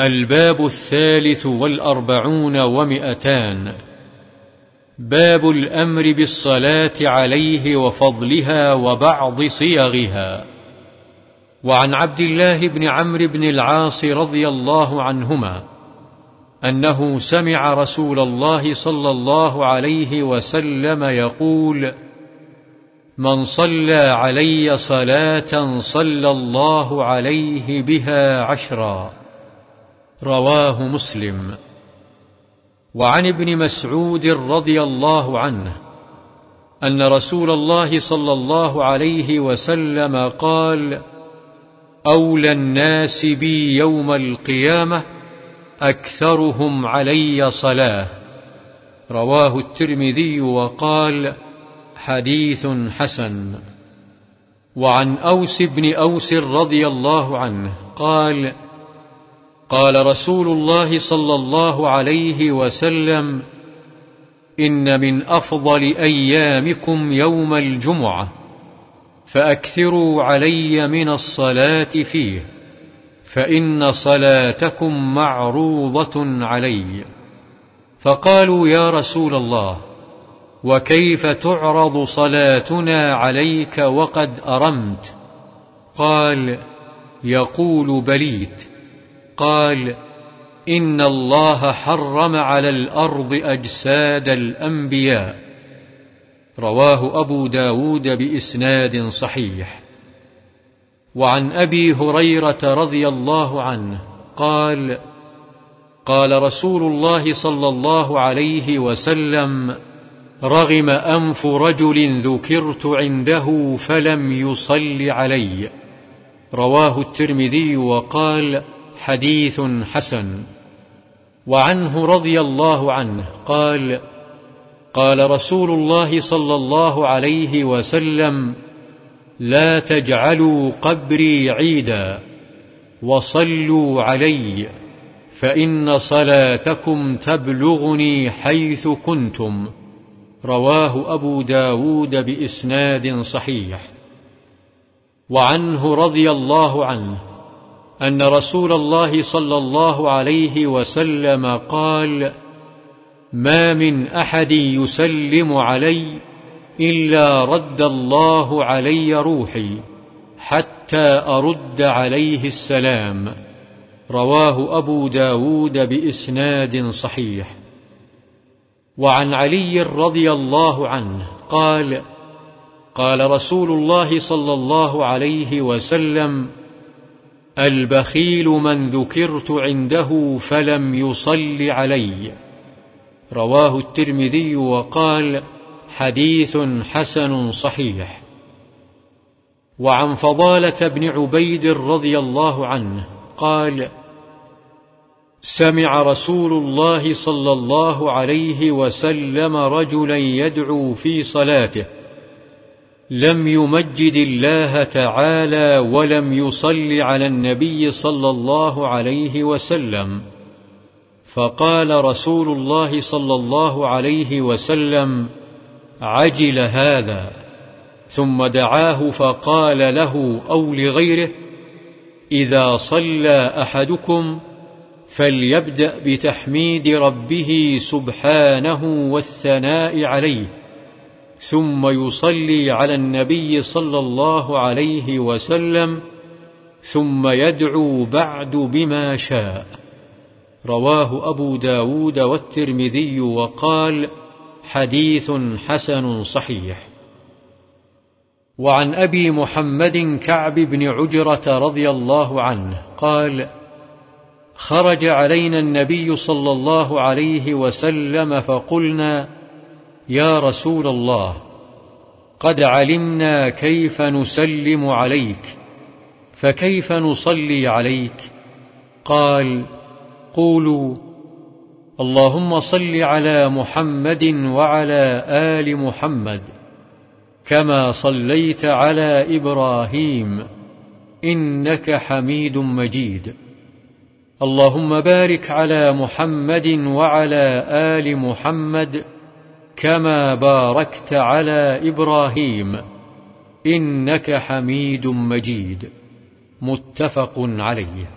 الباب الثالث والأربعون ومئتان. باب الأمر بالصلاة عليه وفضلها وبعض صيغها. وعن عبد الله بن عمرو بن العاص رضي الله عنهما أنه سمع رسول الله صلى الله عليه وسلم يقول من صلى علي صلاة صلى الله عليه بها عشرا. رواه مسلم. وعن ابن مسعود رضي الله عنه أن رسول الله صلى الله عليه وسلم قال أولى الناس بي يوم القيامة أكثرهم علي صلاة. رواه الترمذي وقال حديث حسن. وعن أوس بن أوس رضي الله عنه قال قال رسول الله صلى الله عليه وسلم إن من أفضل أيامكم يوم الجمعة فأكثروا علي من الصلاة فيه فإن صلاتكم معروضة علي. فقالوا يا رسول الله وكيف تعرض صلاتنا عليك وقد أرمت؟ قال يقول بليت. قال إن الله حرم على الأرض أجساد الأنبياء. رواه أبو داود بإسناد صحيح. وعن أبي هريرة رضي الله عنه قال قال رسول الله صلى الله عليه وسلم رغم أنف رجل ذكرت عنده فلم يصل علي. رواه الترمذي وقال حديث حسن. وعنه رضي الله عنه قال قال رسول الله صلى الله عليه وسلم لا تجعلوا قبري عيدا وصلوا علي فإن صلاتكم تبلغني حيث كنتم. رواه أبو داود بإسناد صحيح. وعنه رضي الله عنه أن رسول الله صلى الله عليه وسلم قال ما من أحد يسلم علي إلا رد الله علي روحي حتى أرد عليه السلام. رواه أبو داود بإسناد صحيح. وعن علي رضي الله عنه قال قال رسول الله صلى الله عليه وسلم البخيل من ذكرت عنده فلم يصل علي. رواه الترمذي وقال حديث حسن صحيح. وعن فضالة بن عبيد رضي الله عنه قال سمع رسول الله صلى الله عليه وسلم رجلا يدعو في صلاته لم يمجد الله تعالى ولم يصل على النبي صلى الله عليه وسلم. فقال رسول الله صلى الله عليه وسلم عجل هذا. ثم دعاه فقال له أو لغيره إذا صلى أحدكم فليبدأ بتحميد ربه سبحانه والثناء عليه. ثم يصلي على النبي صلى الله عليه وسلم ثم يدعو بعد بما شاء. رواه أبو داود والترمذي وقال حديث حسن صحيح. وعن أبي محمد كعب بن عجرة رضي الله عنه قال خرج علينا النبي صلى الله عليه وسلم فقلنا يا رسول الله قد علمنا كيف نسلم عليك فكيف نصلي عليك؟ قال قولوا اللهم صل على محمد وعلى آل محمد كما صليت على إبراهيم إنك حميد مجيد. اللهم بارك على محمد وعلى آل محمد كما باركت على إبراهيم إنك حميد مجيد متفق عليه.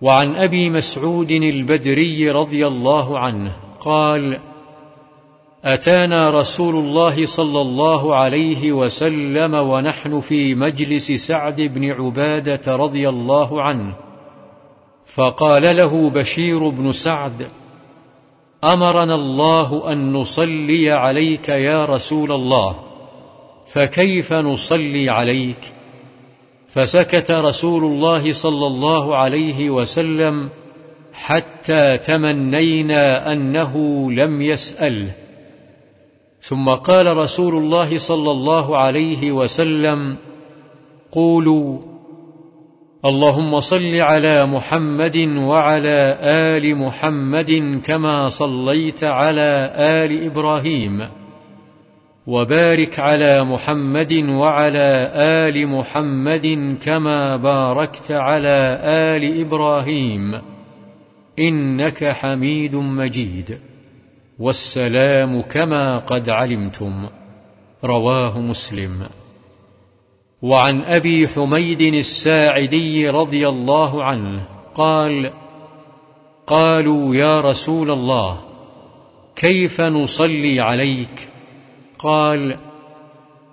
وعن أبي مسعود البدري رضي الله عنه قال أتانا رسول الله صلى الله عليه وسلم ونحن في مجلس سعد بن عبادة رضي الله عنه فقال له بشير بن سعد أمرنا الله أن نصلي عليك يا رسول الله فكيف نصلي عليك؟ فسكت رسول الله صلى الله عليه وسلم حتى تمنينا أنه لم يسأل. ثم قال رسول الله صلى الله عليه وسلم قولوا اللهم صل على محمد وعلى آل محمد كما صليت على آل إبراهيم وبارك على محمد وعلى آل محمد كما باركت على آل إبراهيم إنك حميد مجيد والسلام كما قد علمتم رواه مسلم وعن أبي حميد الساعدي رضي الله عنه قال قالوا يا رسول الله كيف نصلي عليك؟ قال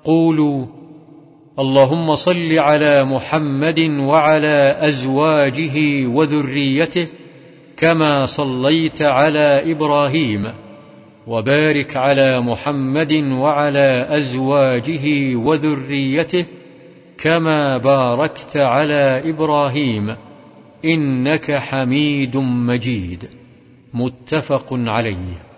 قولوا اللهم صل على محمد وعلى أزواجه وذريته كما صليت على إبراهيم وبارك على محمد وعلى أزواجه وذريته كما باركت على إبراهيم إنك حميد مجيد. متفق عليه.